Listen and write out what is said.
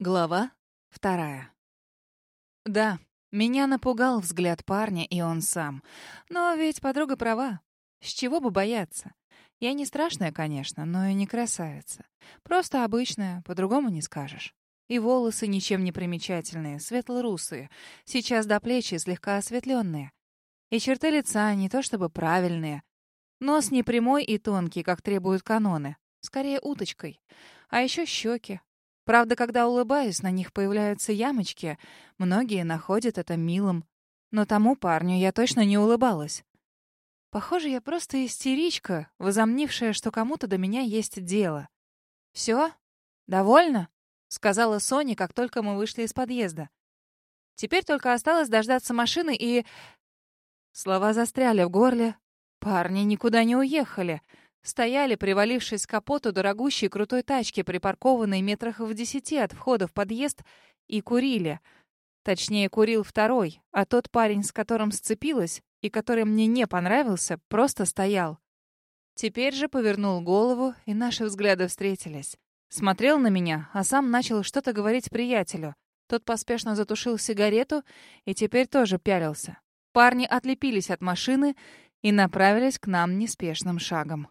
Глава вторая. Да, меня напугал взгляд парня и он сам. Но ведь подруга права. С чего бы бояться? Я не страшная, конечно, но и не красавица. Просто обычная, по-другому не скажешь. И волосы ничем не примечательные, светло-русые, сейчас до плечи слегка осветленные. И черты лица не то чтобы правильные. Нос не прямой и тонкий, как требуют каноны, скорее уточкой. А еще щеки, Правда, когда улыбаюсь, на них появляются ямочки. Многие находят это милым. Но тому парню я точно не улыбалась. Похоже, я просто истеричка, возомнившая, что кому-то до меня есть дело. «Все? Довольно?» — сказала Соня, как только мы вышли из подъезда. Теперь только осталось дождаться машины и... Слова застряли в горле. Парни никуда не уехали. Стояли, привалившись к капоту дорогущей крутой тачки, припаркованной метрах в десяти от входа в подъезд, и курили. Точнее, курил второй, а тот парень, с которым сцепилась и который мне не понравился, просто стоял. Теперь же повернул голову, и наши взгляды встретились. Смотрел на меня, а сам начал что-то говорить приятелю. Тот поспешно затушил сигарету и теперь тоже пялился. Парни отлепились от машины и направились к нам неспешным шагом.